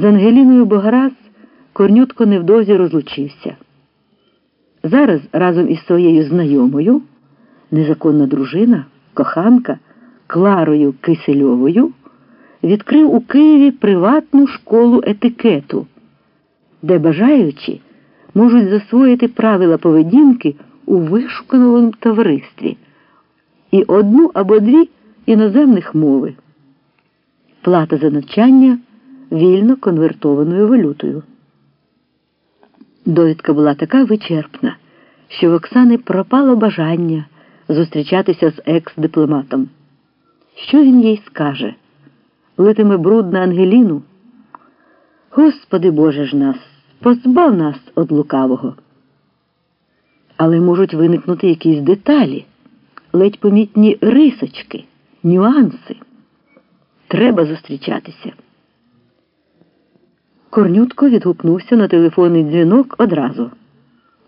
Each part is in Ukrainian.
З Ангеліною Бограз Корнютко невдовзі розлучився. Зараз разом із своєю знайомою, незаконна дружина, коханка Кларою Кисельовою, відкрив у Києві приватну школу етикету, де бажаючі можуть засвоїти правила поведінки у вишуканому товаристві і одну або дві іноземних мови. Плата за навчання вільно конвертованою валютою. Довідка була така вичерпна, що в Оксани пропало бажання зустрічатися з екс-дипломатом. Що він їй скаже? Литиме бруд на Ангеліну? Господи Боже ж нас, позбав нас від лукавого. Але можуть виникнути якісь деталі, ледь помітні рисочки, нюанси. Треба зустрічатися. Корнютко відгукнувся на телефонний дзвінок одразу.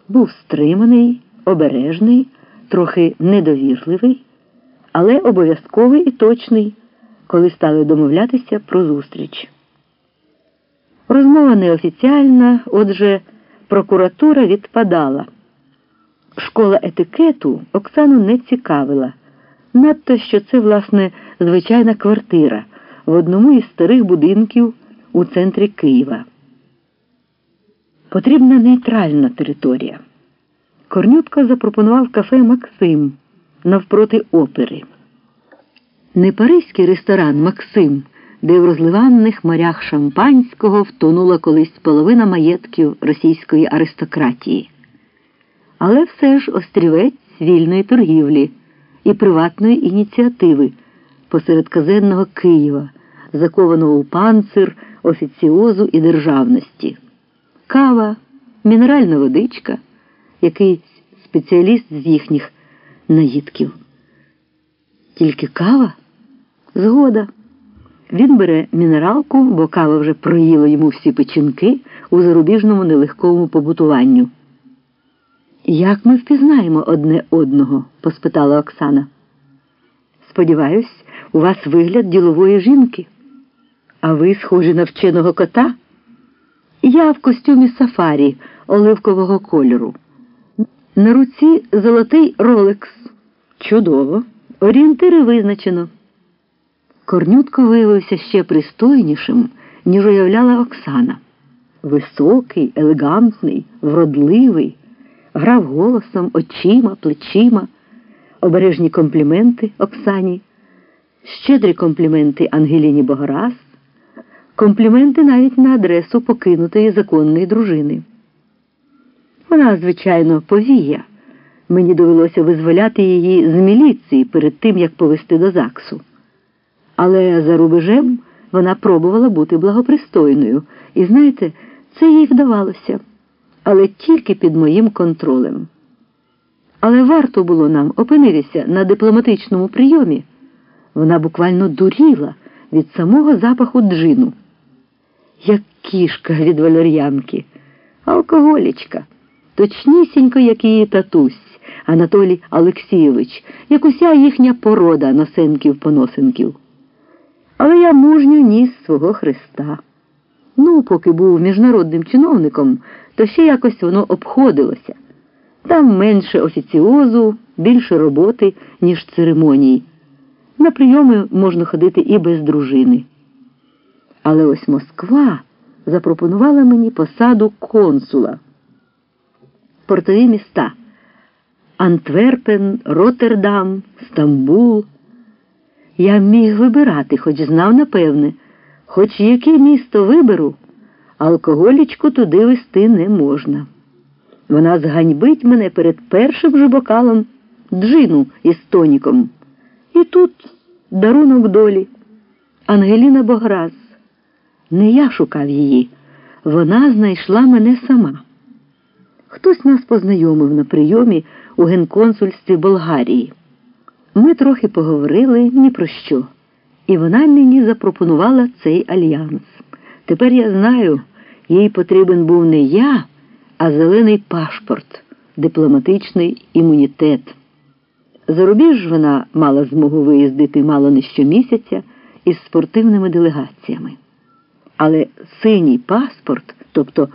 Був стриманий, обережний, трохи недовірливий, але обов'язковий і точний, коли стали домовлятися про зустріч. Розмова неофіціальна, отже, прокуратура відпадала. Школа етикету Оксану не цікавила, надто що це, власне, звичайна квартира в одному із старих будинків у центрі Києва. Потрібна нейтральна територія. Корнютко запропонував кафе Максим навпроти опери. Не паризький ресторан Максим, де в розливанних морях шампанського втонула колись половина маєтків російської аристократії, але все ж острівець вільної торгівлі і приватної ініціативи посеред казенного Києва, закованого у панцир офіціозу і державності, кава, мінеральна водичка, якийсь спеціаліст з їхніх наїдків. Тільки кава? Згода. Він бере мінералку, бо кава вже проїла йому всі печінки у зарубіжному нелегкому побутуванню. Як ми впізнаємо одне одного? поспитала Оксана. Сподіваюсь, у вас вигляд ділової жінки. А ви схожі на вченого кота? Я в костюмі сафарі оливкового кольору. На руці золотий ролекс. Чудово. Орієнтири визначено. Корнютко виявився ще пристойнішим, ніж уявляла Оксана. Високий, елегантний, вродливий, грав голосом, очима, плечима, обережні компліменти Оксані, щедрі компліменти Ангеліні Богораз, компліменти навіть на адресу покинутої законної дружини. Вона, звичайно, повія. Мені довелося визволяти її з міліції перед тим, як повести до ЗАГСу. Але за рубежем вона пробувала бути благопристойною, і, знаєте, це їй вдавалося, але тільки під моїм контролем. Але варто було нам опинитися на дипломатичному прийомі. Вона буквально дуріла від самого запаху джину. Як кішка від валер'янки, алкоголічка, точнісінько, як її татусь. Анатолій Олексійович, як уся їхня порода носенків-поносенків. Але я мужньо ніс свого Христа. Ну, поки був міжнародним чиновником, то ще якось воно обходилося. Там менше офіціозу, більше роботи, ніж церемоній. На прийоми можна ходити і без дружини. Але ось Москва запропонувала мені посаду консула. Портові міста. Антверпен, Роттердам, Стамбул. Я міг вибирати, хоч знав, напевне, хоч яке місто виберу, алкоголічку туди вести не можна. Вона зганьбить мене перед першим же бокалом джину із тоніком. І тут дарунок долі. Ангеліна Бограз. Не я шукав її, вона знайшла мене сама. Хтось нас познайомив на прийомі у генконсульстві Болгарії. Ми трохи поговорили ні про що, і вона мені запропонувала цей альянс. Тепер я знаю, їй потрібен був не я, а зелений пашпорт, дипломатичний імунітет. Зарубіж вона мала змогу виїздити мало не щомісяця із спортивними делегаціями. Але синій паспорт, тобто